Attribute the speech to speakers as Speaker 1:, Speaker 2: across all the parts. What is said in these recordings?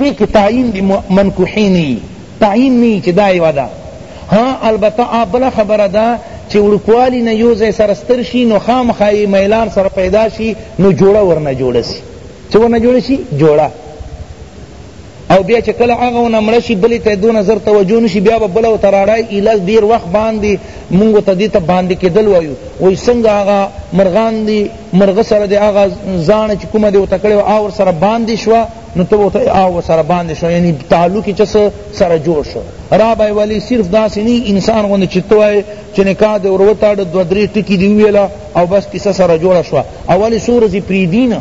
Speaker 1: دې کې تعین د منکوحې نه وي تعین نه وي چې دا یوه ده ها البته آ بله خبره ده چې وړوکوالي نه یو ځای سره ستر شي نو خامخا یې میلان سره پیدا شي نو جوړه ورنه جوړه شي څه ورنه جوړه شي جوړه او بیا چې کله هغه ونه مړه شي بلې ته دونه زر توجه نشي بیا به بله ورته راړی ایله ډېر وخت باندې مونږ ته دې ته باندې کېدل وایو وایي څنګه هغه مرغان دي مرغه سره د هغه ځاڼه چې کومه دې ورته کړې وه هغه ورسره باندې شوه نو تو ته او سره باندې شو یعنی تعلق چ سره جوړ شو را بای ولی صرف داسې نه انسان غوند چې تو ہے چې نکاح د وروتا د دو درې ټکی دی ویلا او بس کیسه سره جوړ شو اولی سور زی پریدینا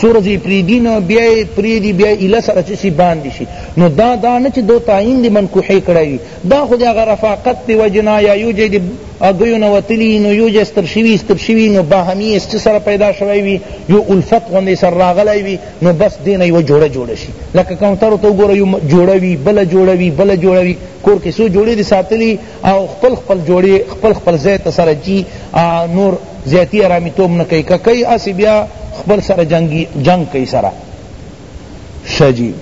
Speaker 1: سور زی پریدینا بیا پریدی بیا اله سره چې باندې شي نو دا دا نه چې دو تعین دی من کوه کړی دا خو د غرفاقت په وجنا یا یو جې اګیو نو وتلی نو یو جستر شوی استر شوی نو باهمی است سره پیدا شوی وی یو الفت غوندې سر راغلی وی نو بس دینه یو جوړه جوړه شي لکه کاونټر ته وګوره یو جوړه وی بل جوړه وی بل جوړه وی کور کې سو جوړې دي ساتلی او خپل خپل جوړې خپل خپل ځای ته سره چی نور زیاتی آرامی توم نه کوي که کوي اسی بیا خپل سره جنگی جنگ کوي سره شجی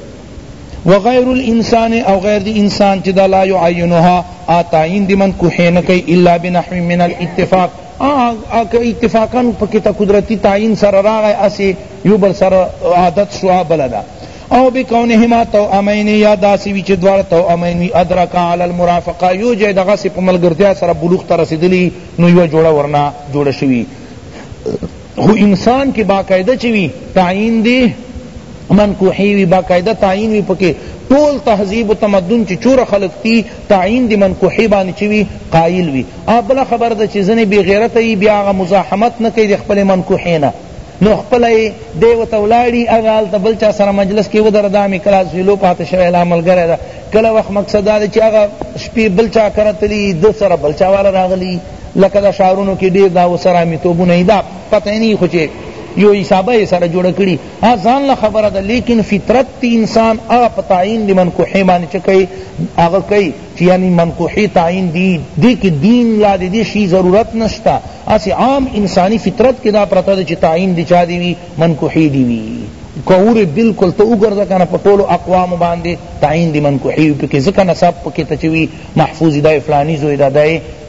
Speaker 1: وغیر الانسان او غیر دی انسان چی دا لا یعینها آتائین دی من کوحی نکی الا بنحو من الاتفاق اتفاقا پکتا قدرتی تعین سر راغی اسی یو بل سره عادت شو بل دا او بکونهما توامین یا داسی وی چې دوار توامین وی ادرک علی المرافقه یو جای دغه سی په ملګرتیا سره بلوغ ته رسیدلی نو یو جوړه ورنا جوړه شوی خو انسان کې باقاعده چوي تعین دی منکوحی وی باقاعده تعین وی پکې ټول تهذیب و تمدن چې چور خلق تی تعین دی منکوحی باندې چوي قائل وی ابله خبر ده چې ځنه بی غیرت ای بیا غ مزاحمت نه کوي خپل منکوحی نه نو خپله یې دی ورته ولاړي هغه هلته بل چا سره مجلس کې ودره دا مې کلاس ویلو پاته شوی لا ملګری ده کله وخت مقصد دا دی چې هغه شپې بل چا کره تلي ده سره بل چا والا راغلي لکه دا شعرونو کې ډېر دا ورسره میتوبونه یې دا پته یې نه خو چې یو حسابه یې سره جوړه کړي ها ځان له خبره ده لیکن فطرت انسان هغه په تعین د منکوحې باندې چې کوي هغه کوي یعنی منقوحی تعین دی دی که دین لا دی دی شی ضرورت نشتا اسی عام انسانی فطرت که دا پرتا دی چی تعین دی چا دی وی منقوحی دی وی کور بالکل تو اگرزا کنا پا طول اقوام باندی تعین دی منقوحی وی پکی ذکر نصاب پکی تچوی محفوظ دا فلانی زوی دا دا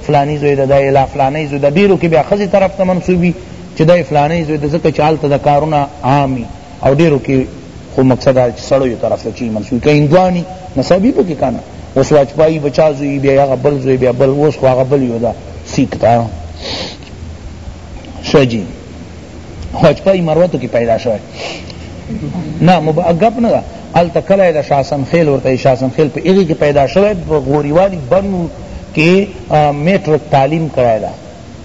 Speaker 1: فلانی زوی دا دا الا فلانی زوی دا دیرو که بیا خزی طرف تا منصوبی چی دا فلانی زوی دا ذکر چالت دا کارونا عامی او ډیرو کی خو مقصد دا چې سړیو طرف ته چی منسوب که هندوانی مذهبی په کې کنه اوس واجپایی بچا زوی بیا هغه بل زوی بیا بل اوس خو هغه بل یو دا سیک تا شجی واجپایی مروتو کې پیدا شوی نه مبعقب نه ده الته کله د شاسن خیل ورته شاسن خیل په هغه کې پیدا شوی غوریوالی بنو کې میټرک تعلیم کړای ده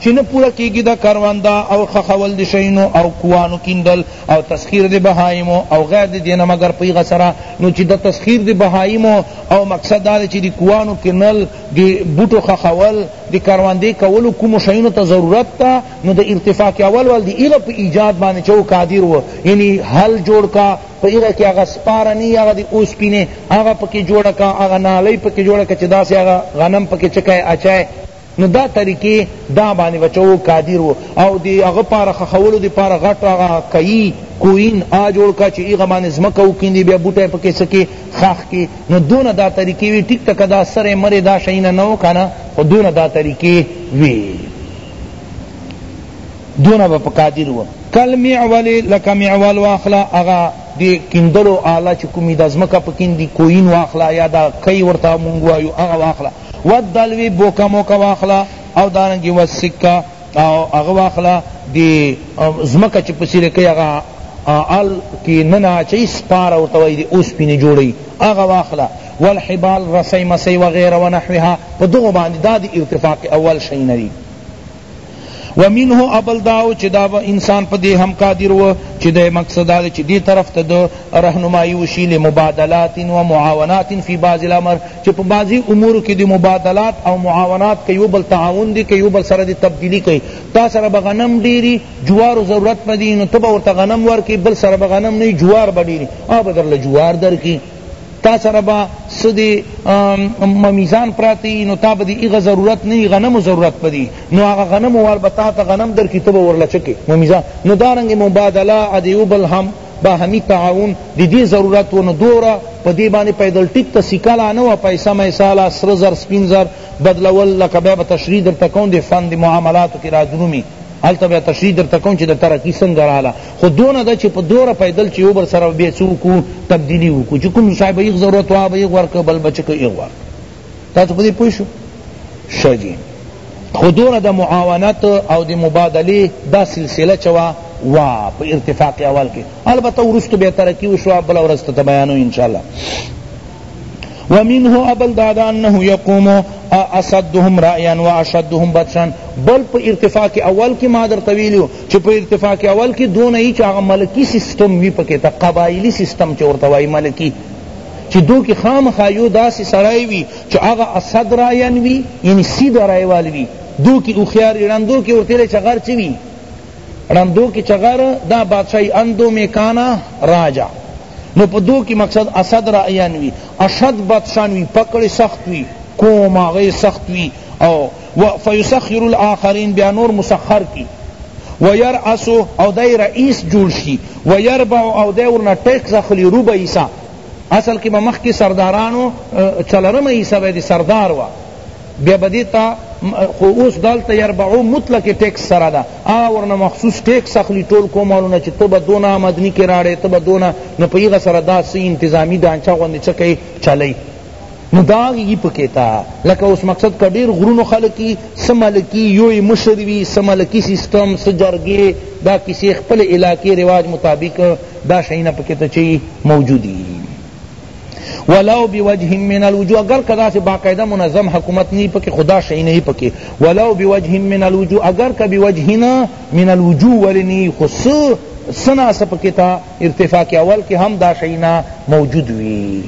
Speaker 1: چی نه پوره کیږی د کرونده او خښول د شینو او کوانو کیندل او تسخیر د بهایمو او غیر د دینه مګر په هغه سره نو چی د تسخیر د بهایمو او مقصد دا دی چی د کوانو کینل د بوټو خښول د کروندی کولو کومو شینو ته ضرورت ته نو د ارتفاع کی اول وال د هغه په ایجاد باندی چه او قادر وو یعنی حل جوړ کا په هغه کی هغه سپاره نی هغه د اوسپنی هغه پکی جوړه کا هغه نالی پکی جوړه کا چی داسی هغه غنم پکی چکه اچه نو دا طریقې دا باندې بچو قادر وو او دی هغه پاره خخولو دی پاره غټ هغه کئی کوین آ جوړ کا چې هغه باندې ځمکه وکیندي بیا بوټی پکې سکې خاخ کې نو دونه دا طریقې وی ټیک تک دا سره مرې دا شینه نه وکنه خو دونه دا طریقې وی دونه به قادر وو کل معول لک معول واخلا اغا دی کندلو آلا چکمی دا زمکا پکین دی کوین واخلا یا دا کئی ورطا منگوایو اغا واخلا والدلوی بوکه موکه واخله او دارنګي والسکه او هغه واخله دی زمکه چې پسې لکه هغه ال کی ننا چی سپار او توای دی اوس پینې جوړی هغه واخله والحبال رسی مسی وغیره ونحوها په دغه باندې دا دی ارتفاق اول شی نه و منه ابل داو چی دا انسان په دی هم قادر و چی دی مقصد دا چی دی طرف ته دو رهنمایی وشی لمبادلات و معاونات فی بعض الامر چی په بعضی امور کی دی مبادلات او معاونات کئی و بل تعاون دی کئی و بل سره دی تبدیلی کئی تا سره به غنم ډیری جوار ضرورت پدی نو ته به ورته غنم ورکی بل سره به غنم نی جوار به ډیری آ به درله جوار درکی تا سره به څه دی ممیزان پراته یی نو تا به دی هغه ضرورت نه وی غنمو ضرورت به دی نو هغه غنمو وال به تا ته غنم درکی ته به ورله چه که ممیزان نو دارنګه مبادله د یو بل هم باهمی تعاون د دی ضرورت و نو دوره په دی باندی پیدل ټیک ته سیکه لا نه وه پیسه میسه لا سره زر سپین زر بدلول لکه بیا به تشریح درته کوم دی فن د معاملاتو کی را درومی هلته بیا تشریح درته کوم چی د ترقی څنګه رااله خو دونه ده چی په دوره پیدل چی یو بل سره به څه وکړو تبدیلی وکړو چی کوم شای به یې ضرورت وه هغه به یې ورکړو بل به چې کوي هغه ورکړو تاسو په دې پوه شو ښه جی خو دونه د معاونت او د مبادلې دا سلسله چې وه وا په ارتفاق اول کې البته وروسته بیا ترقي وشوه بله ورځ ته بیانو انشاءالله ومنه ابل دادا انه یقوم اصدهم رأیا و اشدهم بطشا بل په ارتفاع کې اول کې ما درته ویلو چه په ارتفاق اول کی دونه ای چه هغه ملکی سیستم وی پکی تا قبایلی سیستم چه ورته وای ملکی چه دو کی خام خایو داسی سړای وی چه هغه اسد رایان وی یعنی سید رایوال وی دو کی اخیار رندو کی ورته چه غر چه وی رندو کی چه غر دا بادشاہی اندو میکانا راجا نو په دو کی مقصد اسد رایان وی اشد بادشاہ وی پکڑ سخت وی کوم هغه سخت وی او و فیسخر الاخرین بیا نور مسخر کی ویرأس او دی رئیس جوړ شي ویربع او دی ورنه ټیکس اخلي ربع حصه اصل کې به مخکې سردارانو څلورمه حصه به د سردار وه بیا به دې ته خو اوس دلته یربعو مطلق ټیکس سره ده هغه ورنه مخصوص ټیکس اخلي ټول قومونه چې ته به دونه آمدني کې راړې ته به دونه نو په هغه سره دا څه انتظامي ډانچه غوندې څه کوي چلی نو دا غیږي پکې تا لکه اوس مقصد که ډیر غرونو خلک کی څه ملکی یو یې مشر وي څه ملکی سیستم څه جرګې دا کیسې خپل علاقې رواج مطابق دا شیونه پکې ته چی موجود وي ولو بوجه من الوجوه اگر کدا سے باقاعدہ منظم حکومت نہیں پکے خدا شئی نہیں پکے ولو بوجه من الوجوه اگر کا بوجهنا من الوجوه ولنی خص سنا سپکتا ارتفاع کے اول کے ہم دا شئی نہ موجود وی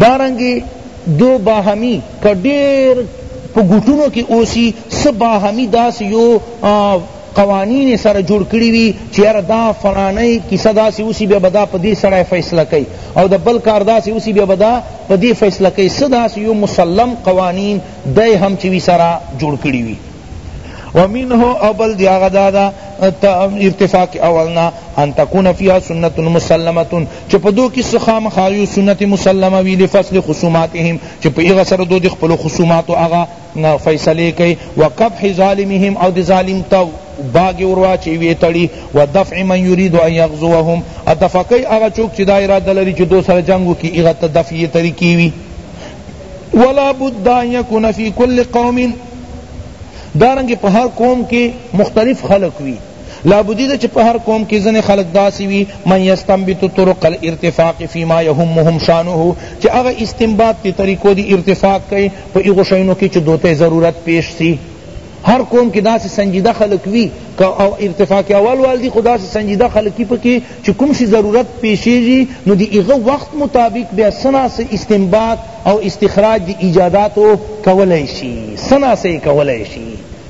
Speaker 1: دارنګې دو باهمي که ډېر په ګوټونو کې اوسي څه باهمي داسې یو قوانین سره جوړ کړی وی چې یاره دا فلانی کیسه داسې اوسي بیا به دا په دې سړی فیصله کوي او د بل کار داسې اوسي بیا به دا په دې فیصله کوي څه داسې یو مسلم قوانین دی هم چې وی سره جوړ کړی وي ومنه او بل دی هغه دا دا ارتفاع کی اولنا ان تکون فیها سنت مسلمه چه په دو کی سخام خایو سنت مسلمه وی لفصل خصوماتهم چه په ایغه سره دو دی خپل خصومات او هغه فیصله کوي وقبح ظالمهم او دی ظالم تو باغ وروا چی وی تړي و دفع من يريد ان يغزوهم اتفقي هغه چوک چې دا اراده لري چې دو سره جنگو کی هغه ته دفعی طریقې وی ولا بد ان يكون في كل قوم دارنګ په هر قوم کې مختلف خلق وي لابدی ده چې په هر قوم کې ځنې خلق داسې وي من یستنبت طرق الارتفاق فيما يهمهم شانه چې هغه استنباط تی طریقو دی ارتفاق کوي په هغو شیانو کې چې دوته ضرورت پیش سی هر قوم کې داسې سنجیده خلق وي او ارتفاق اول والدی خدا سے سنجیده خلقی پکې چی کوم سی ضرورت پیشیږی نو دی هغه وخت مطابق بیا څه نا څه استنباط او استخراج دی ایجاداتو کولای شی څه نا څه یی کولای شی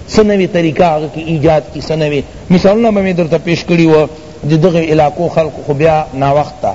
Speaker 1: څه نوی طریقه هغه کی ایجاد کی څه نوی مثالونه به می درته پیش کړی وه د دغه علاقو خلقو خو بیا ناوخته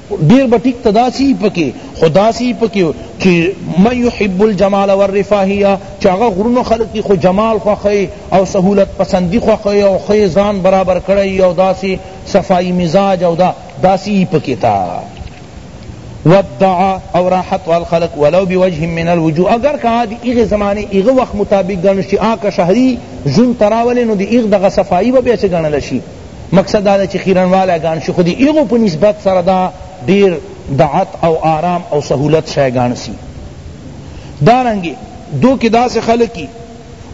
Speaker 1: ډیر به ټیک ته داسی پکی خو داسی پکی چی من یحب الجمال والرفاهیه چی هغه غرونو خلق خو جمال خوخی او سهولت پسندی خوخی او خی ځان برابر کړی او داسی صفائی مزاج او دا داسی پکی تا ودعا او راحت وال خلق ولو بوجه من الوجوه اگر که دی ایغ زمانه ایغ وقت مطابق گنشی آکا شهری جن تراولی نو دی ایغ دغا صفائی و بیچ گنلشی مقصد دا ده چی خیرن والا گان شی خودی ایغو په نسبت سره دا دیر دعت او آرام او سہولت شای گان سی دارنگی دو کی دا سے خلقی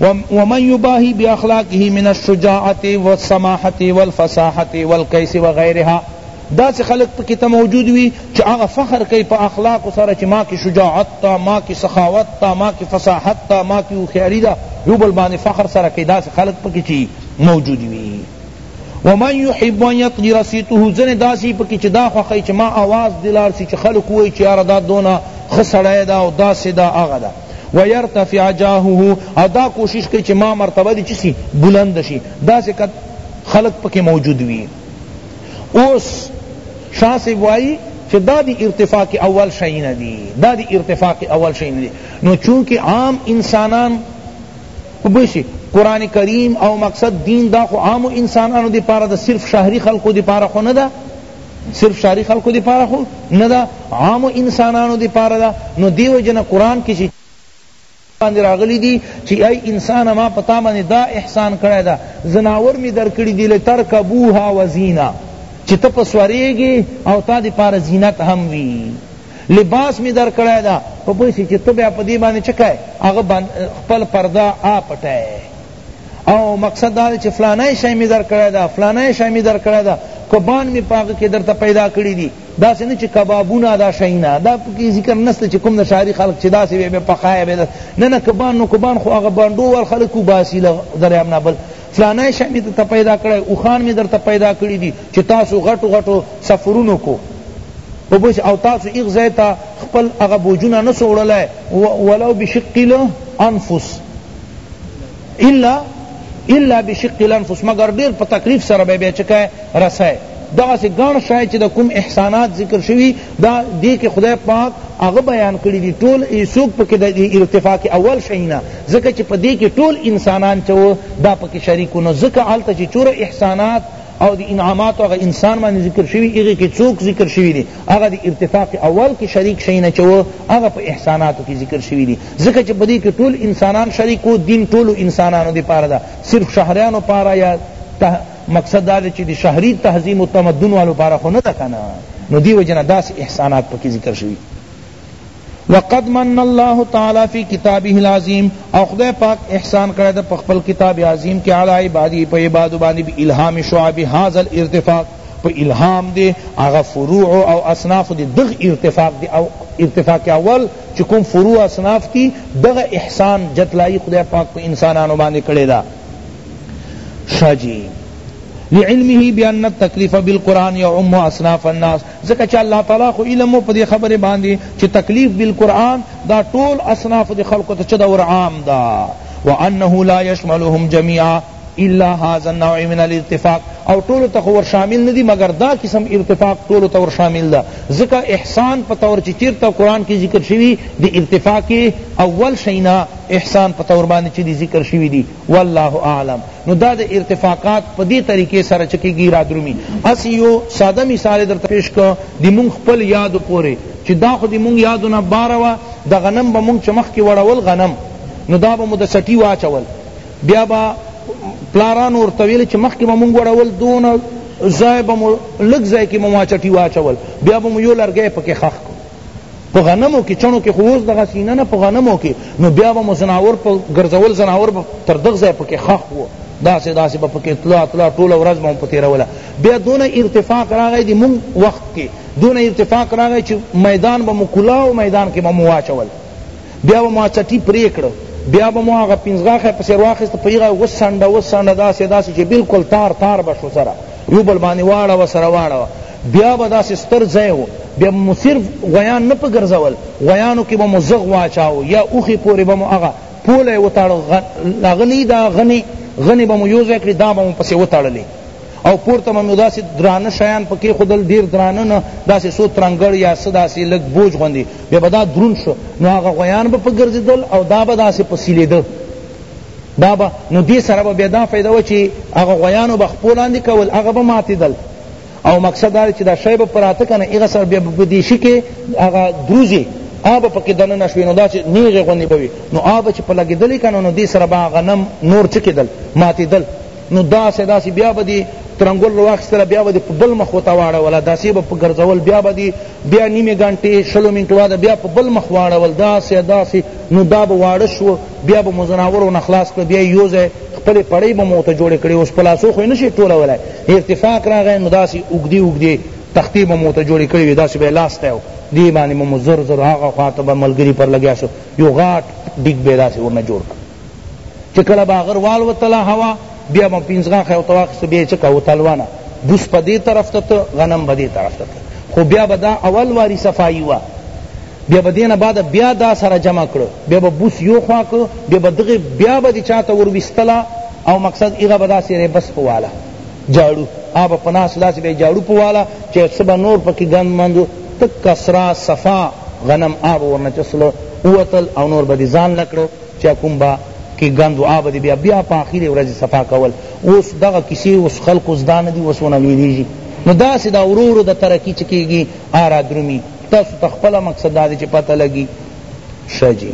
Speaker 1: ومن یباہی بی اخلاقه من الشجاعت والسماحت والفصاحت والقیس وغیرها دا سے خلق پا کتا موجود وی چی آغا فخر کئی پا اخلاق سارا چی ما کی شجاعت تا ما کی سخاوت تا ما کی فصاحت تا ما کی اوخیاری دا یو بل باندی فخر سارا کئی دا سے خلق پا کچی موجود وی ومن يحب ان يطير صيته زنه داسی پکې چې دا خوخی چې ما आवाज دلار سی چې خلق وای چې یار دا دونه خسړای دا او دا سدا هغه دا ويرتفع جاهه ادا کوشش کوي چې ما مرتبه دي چسی بلند شي دا سه کد خلق پکې موجود وی اوس شاہ سے وائی چې دا دی ارتفاع کې اول شي نه دی دا دی ارتفاع کې اول شي نه دی نو چونکه عام انسانان وبشی قرآن کریم او مقصد دین دا خو عام انسانانو دی پارا دا صرف شهری خلقو دی پارا خو ندا صرف شهری خلقو دی پارا خو ندا عام انسانانو دی پارا دا نو دیو جن قرآن کی چی باندې راغلی دی چې ای انسان ما پتا باندې دا احسان کړی دا زناور می درکړي دی لترکبوها وزینا چې ته پسوریږي او تا دی پار زینت هم وی لباس می در کړی ده په پوه سی چی ته بیا په دی باندې چه کای هغه خپل پرده آ پټای او مقصد دا چی فلانی شای می در کړی ده فلانی شای می در کړی ده کبان می پاغه کی درته پیدا کړی دی دا سه نه چی کبابونه دا شینا دا کی ذکر نسته چی کوم د شاری خلق چی دا سی به پخای به نه نه کبان نو کبان خو هغه باندو ور خلق کو باسی دریاب نه بل فلانی شی می درته پیدا کړی اوښان می درته پیدا کړی دی چی تاسو غټو غټو سفرونو کو او بس او تاسو ایغ ځای ته خپل هغه بوجونه نه سو وړلای ولو بشق الانفس الا الا بشق الانفس مگر ډیر په تکلیف سره به بیا چکه رسای دغه سي ګڼ شای چې د کوم احسانات ذکر شوی دا دی کې خدای پاک هغه بیان کړی دی ټول ایسوک پکې د ارتفاع کې اول شینا ځکه چې په دې کې ټول انسانان چې دا پکې شریکو نو ځکه هلته چې چوره احسانات او دی انعامات هغه انسان باندې ذکر شوی هغه کې څوک ذکر شوی دی هغه دی ارتفاع کې اول کې شریک شینا چې هغه په احساناتو کې ذکر شوی دی ځکه چې په دې کې ټول انسانان شریکو دین ټول انسانانو دی پاره دا صرف شهریانو پاره یا مقصد دا دی چی دی شهری تهذیم او تمدن والو پاره خو نه ده کنه نو دی وجنه داس احسانات پکې ذکر شوی وقد من الله تعالی فی کتابه العظیم او خدای پاک احسان کرے دا پخپل کتاب عظیم کے علی عبادی پہ عبادو بانی بی الہام شعب هذا الارتفاق پہ الہام دے اغا فروع او اصناف دے دغ ارتفاق دے او ارتفاق اول چکم فروع اصناف تی دغ احسان جتلائی خدای پاک پہ انسانانو باندے کرے دا شا جی لعلمه بان التکلیف بالقرآن یعم اصناف الناس ځکه چې الله تعالی خو علم په دې خبره باندې چې تکلیف بالقرآن دا ټول اصناف د خلقو ته چدا ور عام دا وانه لا يشملهم جميعا الا هذا النوع من الارتفاق او ټول ته ور شامل ندی مگر دا قسم ارتفاق ټول ته ور شامل ده ځکه احسان په تور چې چیرته قرآن کې ذکر شوی د ارتفاق اول شینا احسان په طور باندې چه دی ذکر شوی دی والله اعلم نو دا د ارتفاقات په دی طریقې سره چکیږي را درومی اس یو ساده مثال در پیش کو دی مونږ خپل یاد پوره چې دا خو دی مونږ یادونه بار وا د غنم به مونږ چمخ کې وړول غنم نو دا به مو د سټی واچول بیا با پلاران اور طویل چې مخ کې به مونږ وړول دون زای به مو لږ زای کې مو واچټی واچول بیا به مو یو لرګی پکې خخ په غنمو کې چڼو کې خو اوس دغه سینه نه په غنمو کې نو بیا به مو زناور په ګرځول زناور به تر دغ ځای پکې خخ و داسې داسې به پکې تلا تلا ټوله ورځ به مو په تېروله بیا دونه ارتفاق راغی د مونږ وخت کې دونه ارتفاق راغی چې میدان به مو کلا او میدان کې به مو واچول بیا به مو چټي پرې کړه بیا به مو هغه پنځغاښی پسې راواخېست په هغه وسنډه وسنډه داسې داسې چې بلکل تار تار به شو سره یو بل باندې واړوه سره واړوه بیا به داسې ستر ځای و بیا به مو صرف غویان نه په ګرځول غویانو کې به مو زغ واچاو یا اوښې پورې به مو هغه پولی وتاړو هغه نه دا غنې غنې به مو یو ځای کړې دا به مو پسې وتړلې او پورته به مو داسې درانه شیان په کېښودل ډېر درانه نه داسې څو ترنګړ یا څه داسې لږ بوج غوندې بیا به دا درون شو نو هغه غویان به په ګرځېدل او دا به داسې په سیلېده دا به نو دې سره به بیا دا فایده وه چې هغه غویانو به خپو لاندې کول هغه به ماتېدل او مقصد دا چې دا شی به پراته کنه هغه سره بیا په دې شي کې هغه دروزي آب پکې دننه شوی نو داسې نیغې غوندې به وي نو آب چې په لګېدلې کنه نو دې سره به غنم نور څه کېدل ماتېدل نو داسې داسې بیا به دې ترنګول واخیستله بیا به دې په بل مخ ورته واړوله داسې به په ګرځول بیا به دې بیا نیمې ګنټې شلو منټو واده بیا په بل مخ واړول داسې داسې نو دا به واړه شو بیا به مو ځناورو نه خلاص کړه بیا یې یو ځای خپلې پړۍ به مو ورته جوړې کړې اوس په لاسو خو یې نه شي ټولولی ارتفاق راغی نو داسی اوږدې اوږدې تختې به مو ورته جوړې کړې وې داسې به یې لاس ته و دې باندې به مو زر زر هغه خوا ته به ملګري پر لګیا شو یو غاټ ډیګ به یې داسې ورنه جوړ کړ چې کله به غر والوتله هوا بیا به پنځغاښی ورته واخیسته بیا یې څه کوه تلوانه بوس په دې طرف ته ته غنم به دې طرف ته ته خو بیا به دا اول واري صفایي وه بیا به دینه بعد بیا دا سره جمع کړو بیا به بوس یو خوا کو بیا به دغه بیا به چاته ور وستلا او مقصد هغه به داسې ریبس په والا جاړو هغه به په ناس داسې به جاړو په والا چې څه به نور پکې ګند مند و تک سرا صفا غنم هغه به ورنه چسلو ووتل او نور به دې ځان له کړو چې کوم به کې ګند و هغه به دې بیا بیا په اخرې ورځې صفا کول اوس دغه کیسې اوس خلقو زده نه دي اوس ونه لوېدېږي نو داسې دا ورو ورو د ترقي چې کېږي هغه رادرومي تاسو ته خپله مقصد دا دی چې پته لګي ښه جي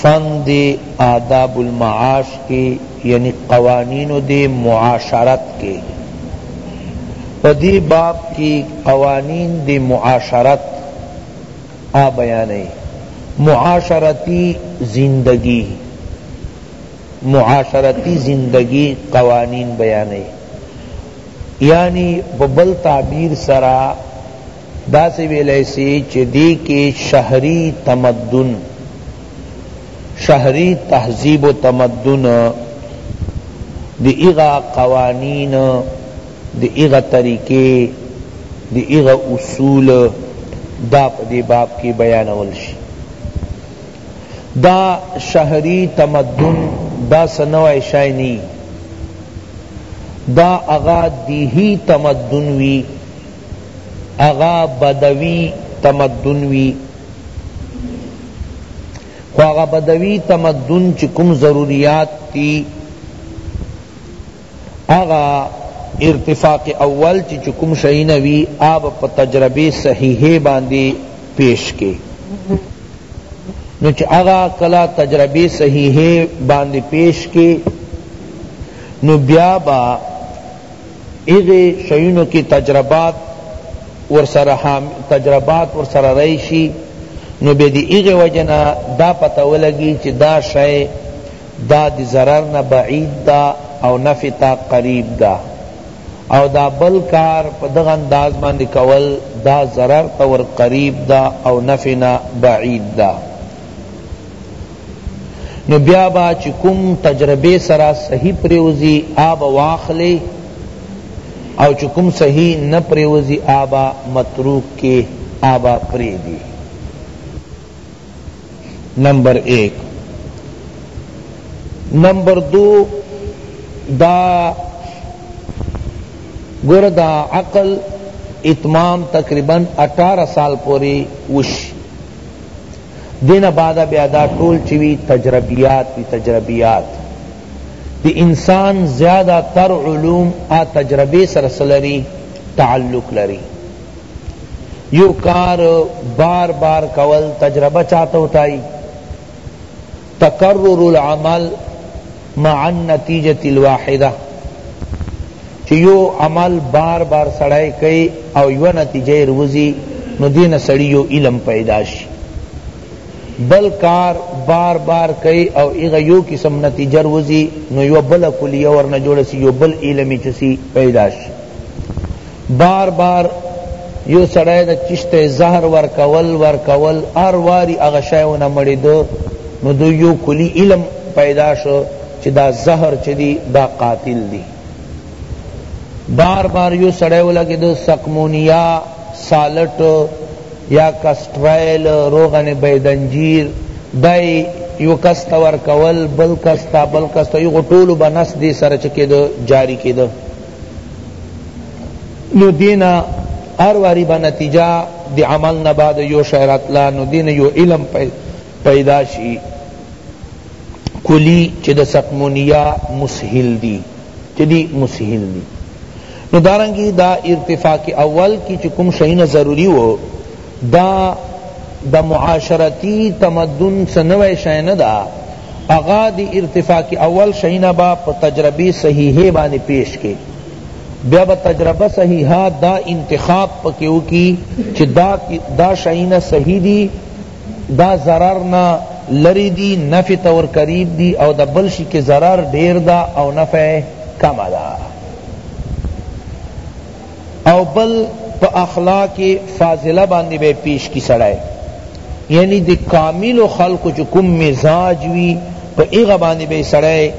Speaker 1: فن دې آداب المعاش کې یعنی قوانینو دې معاشرت کې په دې باب کې قوانین دې معاشرت آ بیانوي معاشرتی زندګی معاشرتی زندګی قوانین بیانوي یعنی په بل تعبیر سره داسې ویلای سي چې دې کې شهري تمدن، شهري تهذیب و تمدن، د هغه قوانین، د هغه طریقې، د هغه اصول دا په دې باب کې بیانول شي. دا شهري تمدن دا څه نوی شی نه وي، دا هغه دیهي تمدن وي، هغه بدوی تمدن وی خو هغه بدوی تمدن چی کوم ضروریات تی هغه ارتفاق اول چی کوم شئینا وی آب پا تجربه صحیحه باندی پیش کی نو چی هغه کلا تجربه صحیحه باندی پیش کی نو بیا با هغه شیونو کی تجربات ورسره راشی نو بیا دی هغه وجه نه دا پته ولګی چی دا شی دا دی ضرر نه بعید ده او نفع ته قریب ده او دا بل کار په دغه انداز باندی کول دا ضرر ته ور قریب ده او نفع نه بعید ده. نو بیا با چې کوم تجربه سره صحیح پریوزی آب واخلی او چې کوم صحیح نه پریوزی آب متروک کې آب پریدی نمبر ایک نمبر دو دا گر دا عقل اتمام تقریبا اٹھارہ سال پوری وش دې نه بعد بیا دا ټول چې وي تجربیات وي تجربیات د انسان زیاده تر علوم آ تجربه سره څه لري تعلق لري یو کار بار بار کول تجربه چاته وتائی تکرر العمل مع النتیجة الواحدة چه یو عمل بار بار سړی کئی او یو نتیجه روزی نو دین سړی یو علم پیدا شی بل کار بار بار کئی او ایغا یو قسم نتیجه روزی نو یو بل کلیه ورنه جوڑ سی یو بل علمی چسی پیدا شی بار بار یو سړی د چیش ته زهر ورکول ورکول هر واری هغه شی ونه مړیدو نو دوی یو کلی علم پیدا شو چی دا زهر چی دی دا قاتل دی بار بار یو سړی ولګیدو سقمونیا سالټ یا کسټرایل روغن بیدنجیر دای یو کس ته ورکول بل کس ته بل کس ته یو ټولو به نس دی سره چکیدو جاری کیدو نو دینا هر واری با نتیجه دی عمل نه بعد یو شی راتلا نو دین یو علم پیدا شی کلی چی د سقمونیا مسهل دی چی دی مسهل دی نو دارنگی دا ارتفاق اول کی چی کم شینا ضروری و دا د معاشرتی تمدن څه نوی شی نه ده، هغه د ارتفاق اول شیونه به په تجربه صحیحه باندې پیش کړي، بیا به تجربه صحیحه دا انتخاب پکې وکړي چې دا شیونه صحیح دي، دا ضرر نه لرې دي، نفع ته ور قریب دي او د بل شي کې ضرر ډېر ده او نفع کمه ده. او بل په اخلاق فاضله باندې به پیش کی سړی یعنی د کامل خلق چ کوم مزاج وی په ایغه باندې به سړی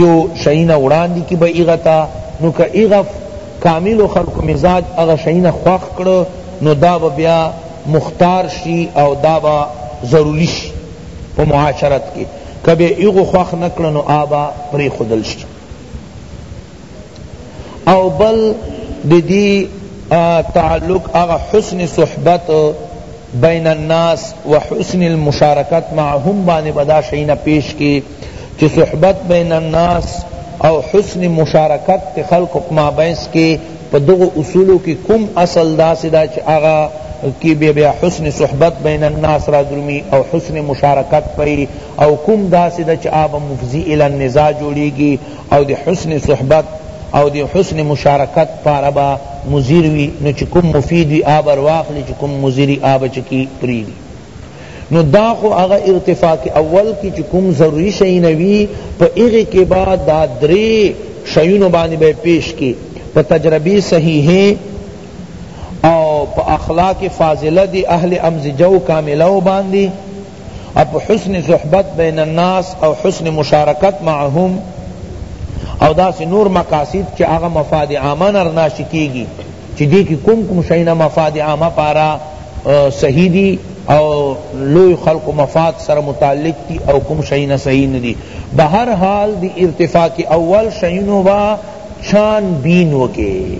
Speaker 1: یو شینا وړاندې کی به ایغه تا نو که ایغه کامل خلق مزاج اغه شینا خوخ کړو نو دا بیا مختار شی او دا با ضروری شی په معاشرت کی کبه ایغه خوخ نکړو نو آبا پری خودل شی او بل ددی تعلق اغا حسن صحبت بین الناس وحسن المشارکت معهم باندی با دا شئینا پیش کی چی صحبت بین الناس او حسن مشارکت تی خلق پا مابینس کی پا دغو اصولو کی کم اصل داسی دا چی اغا کی بیا بیا حسن صحبت بین الناس را درومی او حسن مشارکت پئی او کم داسی دا چی آبا مفضی الی النزاع جوڑیگی او د حسن صحبت او د حسن مشارکت پاره به مضر وی نو چه کوم مفید وی آ بر واخلی چه کوم مضر وی آ به چکی پریدی نو دا خو هغه ارتفاق اول کی چه کوم ضروری شیونه وی په هغه کی به دا دری شیونو باندی به پیش کی په تجربی صحیحه او په اخلاق فاضله دی اهل امزجه و کامله باندی او په حسن صحبت بین الناس او حسن مشارکت معهم او داس نور مقاصد چی آغا مفاد عامه نرناشی کیگی چی دی کی کم کم شئینا مفاد عامه پارا صحیح دی او لوی خلق مفاد سر متعلق دی او کم شئینا صحیح ندی بہر حال دی ارتفاق اول شئینو با چھان بین وکے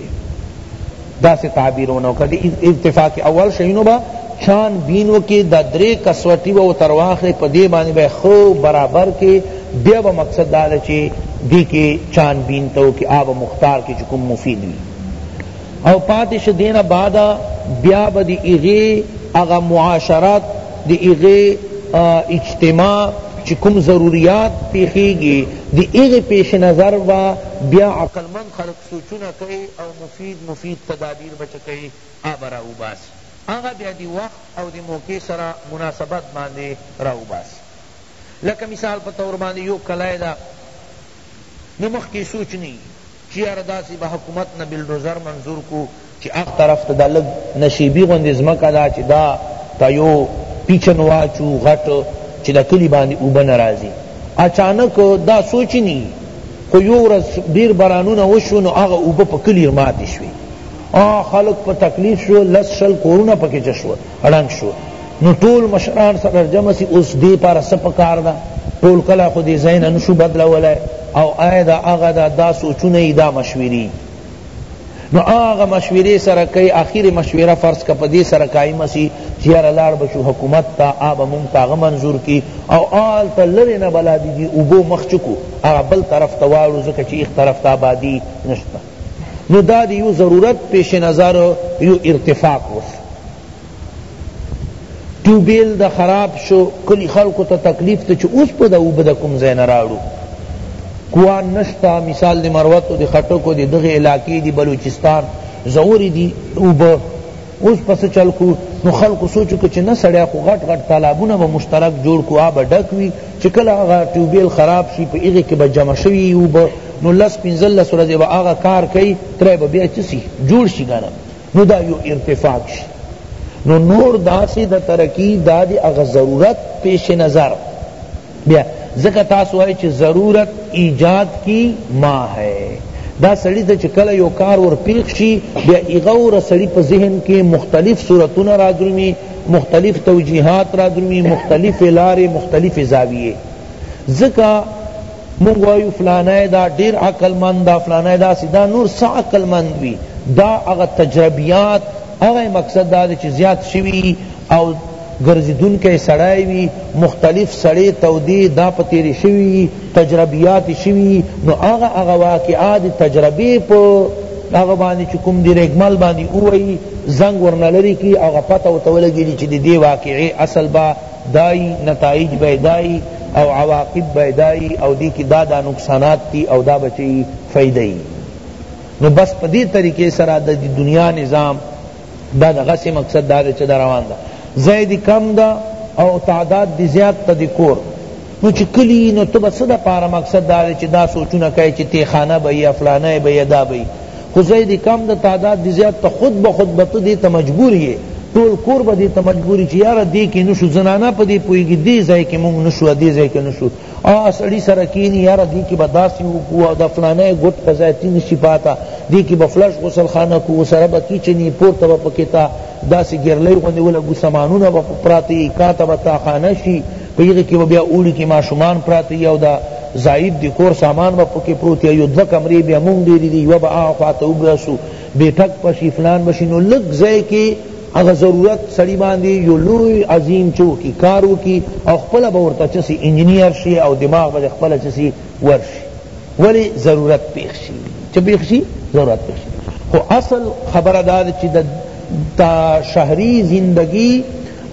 Speaker 1: داسې تعبیرونه وکړه د اتفاق اول شي نو به چان بین وکي دا درې کسوټي به تر واخلي په دې باندې به خو برابر کې بیا به مقصد دا ده چې دی کې چان بین تو کې آب مختار کې کوم مفید وي او پاتش دینه بعد بیا به دی ایغه هغه معاشرات دی ایغه اجتماع چې کوم ضرورت پیخیږي دی ایغه پیش نظر وا بیا عقل مند خلق سوچونه کئی او مفید مفید تدابیر به چه کئی هغه به راوباسی هغه بیا دی وخت او دی موقع سره مناسبت باندی راوباسی لکه مثال په طور باندی یو کلای ده نو مخکی سوچ نی چی یاره داسی به حکومت نه بلډوزر منظور کو چی اخ طرف ته دا لږ نشیبی غوندی ځمکه ده چی دا ته یو پیچن واچو غټ چی دا کلی باندی اوبه نه راځی اچانک دا سوچی نی خو یو ورځ ډیر برانونه وشو نو هغه اوبه په کلی رماتی شوی آ خلق په تکلیف شو لس شل کورونه پکی چه شو ړنګ شو نو ټول مشران سره جمع سی اوس دی پار څه پکار ده ټول کلا خو دی ځای نه نشو بدلولای او آیا دا هغه ده دا سوچونه یی دا مشوری نو آغا مشوره سره کئی آخر مشوره فرض کا پدی سره قائم سی چیار لار بشو حکومت تا آبا مونگتا غا منظور کی او آل تا لرے نا بلا دی دی اوبو مخ چکو آغا بل طرف تا وارو زکا چی ایخ طرف تا آبادی نشتا نو دا دی یو ضرورت پیش نظر یو ارتفاق وشو ټوبیل د خراب شو کلی خلکو ته تکلیف ته چې اوس په د اوبه د کوم ځای نه راړو کوان نشتا مثال د مروتو د خټکو د دغه علاقې د بلوچستان زوري دي اوبه اوس پس چل کو نو خلکو سوچو که چې نه سړی خو غټ غټ تالابونه به مشترک جوړ کو آب ډک وي چې کله هغه ټیوبیل خراب شي په هغې کې به جمع شوي اوبه نو لس پنځلس ورځې به هغه کار کوي ترای به بیا څه سي جوړ شي که نه نو دا یو ارتفاق شی نو نور داسی د ترقی دا دی اغا ضرورت پیش نظر بیا ذکر تاسو آئی چی ضرورت ایجاد کی ما ہے دا سڑی تا چی کل یو کار ور پیخ شی بیا اغور سڑی پا ذہن کی مختلف صورتون را درمی مختلف توجیحات را درمی مختلف لار مختلف زاویے ذکر مونږ وایو فلانی دا ډیر عقل مند دا فلانی داسی دا نور څه عقل مند وی دا هغه تجربیات هغه مقصد دا چې زیات شوی او ګرځیدونکی سړی وی مختلف سړی تودی دا په تیر شوی تجربیات شوی نو هغه هغه واقعات تجربه په هغه باندې چې کوم دی رګمل باندې اوئی زنګ ورنلری کی هغه پته وتولګی چې دی واقعی اصل با دا یی نتایج به دا یی او عواقب به دا یی او دی کی دا دا نقصانات دی او دا به چه یی فایده یی نو بس په دی طریقه سره د دنیا نظام دا د غسی مقصد دا چه دا روان دا ځای دی کم دا او تعداد دی زیاد تا دی کور نو چی کلی یی نو ته به څه د پاره مقصد دا دی چی دا سوچونه کای چی تی خانه به یی یا فلانه به یی دا به یی خو زه دی کم د تعداد دی زیات ته خود به خود به ته دی ته مجبور یی ټول کور به دی ته مجبور یی چی یاره دی کی نشو زنانه په دی پوهیږی دی ځای کی مونږ نشو دی ځای کی نشو ا سړی سره کینی یاره دی کی به داسی وکړو او د فلانه ګوټ په ځای تی نشی پاته دی کی به فلش غسل خانه کو سره به کیچنی پورته به پکی تا داسی ګرلی غوندی ولګو سامانونه به پراته یی کاته به تا خانه شی په هغه کی به بیا اوړی کی ماشومان پراته وی او د زاید د کور سامان به پکی پروت وی یو دوه کمری بیا مونږ ډیری دی یوه به هغه خوا ته وباسو بیټک به شی فلان به شی نو لږ ځای کی هغه ضرورت سړی باندی یو لوی عظیم چه وکی کار وکی او خپله به ورته چه سی انجنیر شی او دماغ به خپله چه سی ورشی ولی ضرورت پیښ شی چه پیښ شی ضرورت پیښ شی خو اصل خبره دا ده چه دا شهری زندگی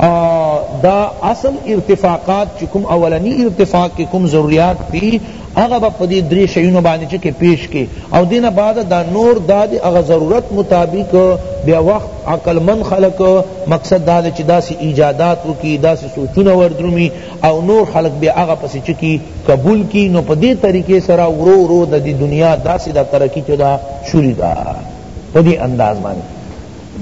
Speaker 1: او دا اصل ارتفاقات چی کوم اولنی ارتفاق کی کوم ضروریات دی هغه به پدی دری شیونو باندی چه که پیش کی او دی نه بعد دا نور دا دی هغه ضرورت مطابق بیا وخت عقل مند خلق مقصد دا دی چی داسی ایجادات وکی داسی سوچونه وردرومی او نور خلق بیا هغه پسی چه کی قبول کی نو پدی طریقی سره ورو ورو دا دی دنیا داسی دا ترقی چه دا شروع دا پدی انداز باندی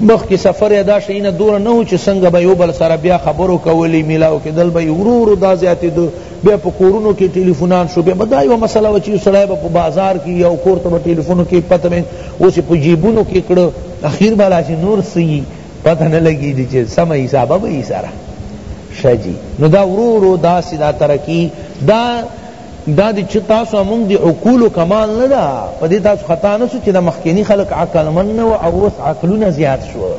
Speaker 1: مخکی سفر ادا شینه دور نه و چی سنگ به یو بل سره بیا خبرو کولی میلاو کې دل به ورو ورو دا زیاتی دو بیا په کورونو کې ټلیفونان شو بیا دا یو مسله و چی سړی په بازار کې یو کور ته ټلیفونو کې پته مې اوس په جیبونو کې کړه اخیر بالا چې نور سی پته نه لګی دی چې سم حساب به یې سره شجی نو دا ورو ورو دا سدا ترقی دا دا دی چه تاسو او مونږ دی عقولو کمال نه ده په دی تاسو خطا نه سو چه دا مخکینی خلق عقل مند نه وه او اوس عقلونه زیاد شوه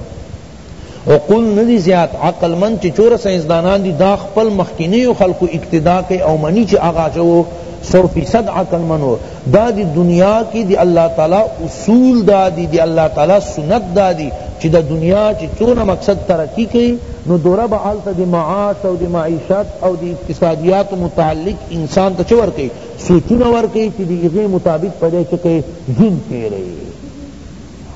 Speaker 1: عقول نه دی زیاد عقل مند چه چوره سائنسدانان دی دا خپل مخکینیو خلقو اقتداء کئی او منی چه آغا چه وو سو فیصد عقل مند وو دا دی دنیا کی دی اللہ تعالی اصول دا دی د الله تعالی سنت دا دی چی د دنیا چی څونه مقصد ترقی کئی نو دره به هلته د معاش او د معیشت او د اقتصادیاتو متعلق انسان ته چه ورکئی سوچونه ورکئی چی د هغی مطابق په دی چه کئی ژوند تیری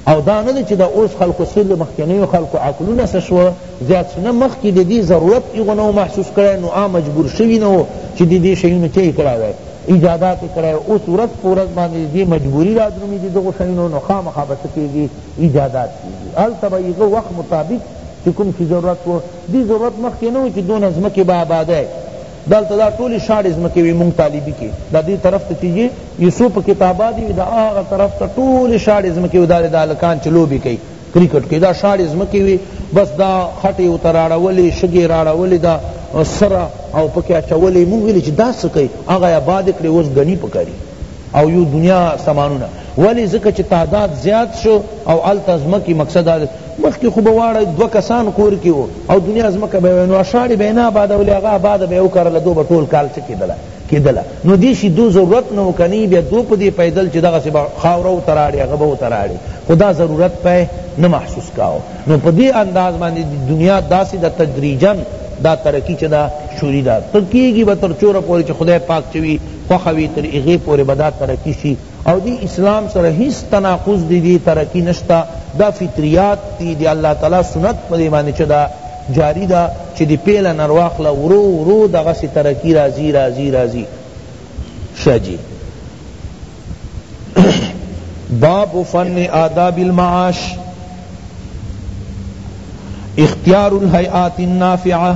Speaker 1: او دا نه ده چی د اوس خلقو څه د مخکنیو خلقو عقلونه څه شوه زیات شوه نه مخکی ددی ضرورت هغو نه محسوس کړی نو هغه مجبور شوی نه وو چی ددی شیونو چه کړی وای ایجادات یې کړی اوس ورځ په ورځ باندې دې مجبوري رادرومي د دغو شیونو نو خامخا به څه کېږي ایجادات کېږي هلته به هغه وخت مطابق چې کوم شي ضرورت و دې ضرورت مخکې نه و چې دونه ځمکې به آبادی دلته دا ټولې شاړې ځمکې وې مونږ طالبي کې دا دې طرف ته چې یې یوسو په کتابات وي دا هغه طرف ته ټولې شاړې ځمکې وې دا د هلکان چې لوبې کوي کرکټ کی دا شاړی زمکی وی بس دا خټی ورته راړولی شګی راړولی دا سره او پکی اچولی مونږ ویلی چی دا څه کئی هغه یې آباد کړی اوس ګنی پکاری او یو دنیا سامانونه ولی ځکه چی تعداد زیاد شو او هلته زمکی مقصد دا مخکی خو به واړه دوه کسان کور کی وو او دنیا زمکه به وی نو شاړی به نه آبادولی هغه آباده به یې وکرله دو به ټول کال څه کیدله کیدله نو دی شی دو ضرورت نه و کنی بیا دو په دی پوهیدل چی دغسی به خاوره او ته راړی هغه به او ته راړی خو دا ضرورت پی نه محسوس کاوه نو په دی انداز باندی دی دنیا داسی ده تدریجا دا ترقی چه ده شوری ده ته کیږی به تر چوره پوری چه خدای پاک چه وی خوښه وی تر هغی پوری به دا ترقی شی او دی اسلام سره هیڅ تناقض دی دی ترقی نشتا دا فطریات دی دی الله تعالی سنت په دی باندې چې دا جاری دا چې دی پیله نرواخله ورو ورو دغه سی ترقی راځي راځي راځي شجی باب فن آداب المعاش اختیار الحیات النافعه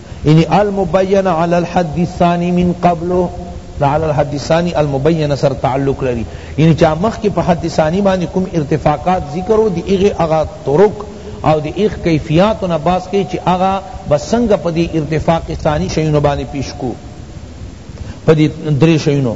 Speaker 1: یعنی المبین علی الحد الثانی من قبل دا علی الحد الثانی المبین سر تعلق لري یعنی چا مخکی په حد ثانی باندې کوم ارتفاقات ذکر و دی اغه اغه طرق او دی اغه کیفیات نه باس کی چی اغه بسنګ په دی ارتفاق ثانی شینو باندې پیش کو په دی درې شینو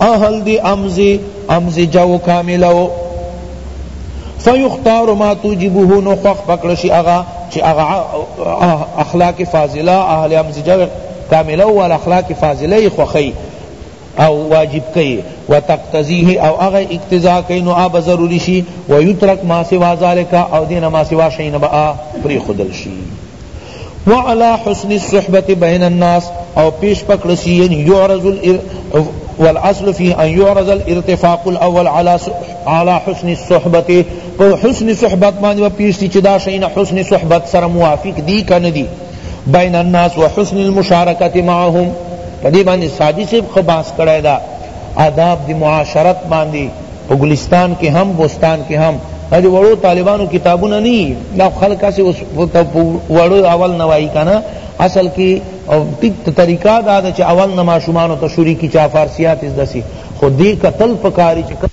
Speaker 1: اهل دی امزی امزی جو کاملو فیختار ما توجبه نو خوخ پکړشی اغا چی اغا اخلاق فاضله اهل امزی جو کاملو وال اخلاق فاضله خوخی او واجب کئی و تقتضیه او اغا اقتضا کئی نو آب ضروری شی و یترک ما سوا ذالکا او دین ما سوا شئی نبا پری خودل شی وعلی حسن الصحبة بین الناس او پیش پکړه سی یعنی یعرض والاصل فی ان یعرض الارتفاق الاول علی حسن الصحبة په حسن صحبت باندې پیش سی چدا شین حسن صحبت سره موافق دی کنه دی بین الناس وحسن المشارکت معهم پدی باندې سادی سے خباس کړه دا آداب دی معاشرت باندې په ګلستان کې هم بوستان کې هم د وړو طالبانو کتابونه نی دا خلک اسی اوس وړو اول نوای کنه اصل کې او ټیک طریقہ دا ده چې اول نه ماشومان ته شروع کی چا فارسیات از دسی خو دې قتل پکاري چې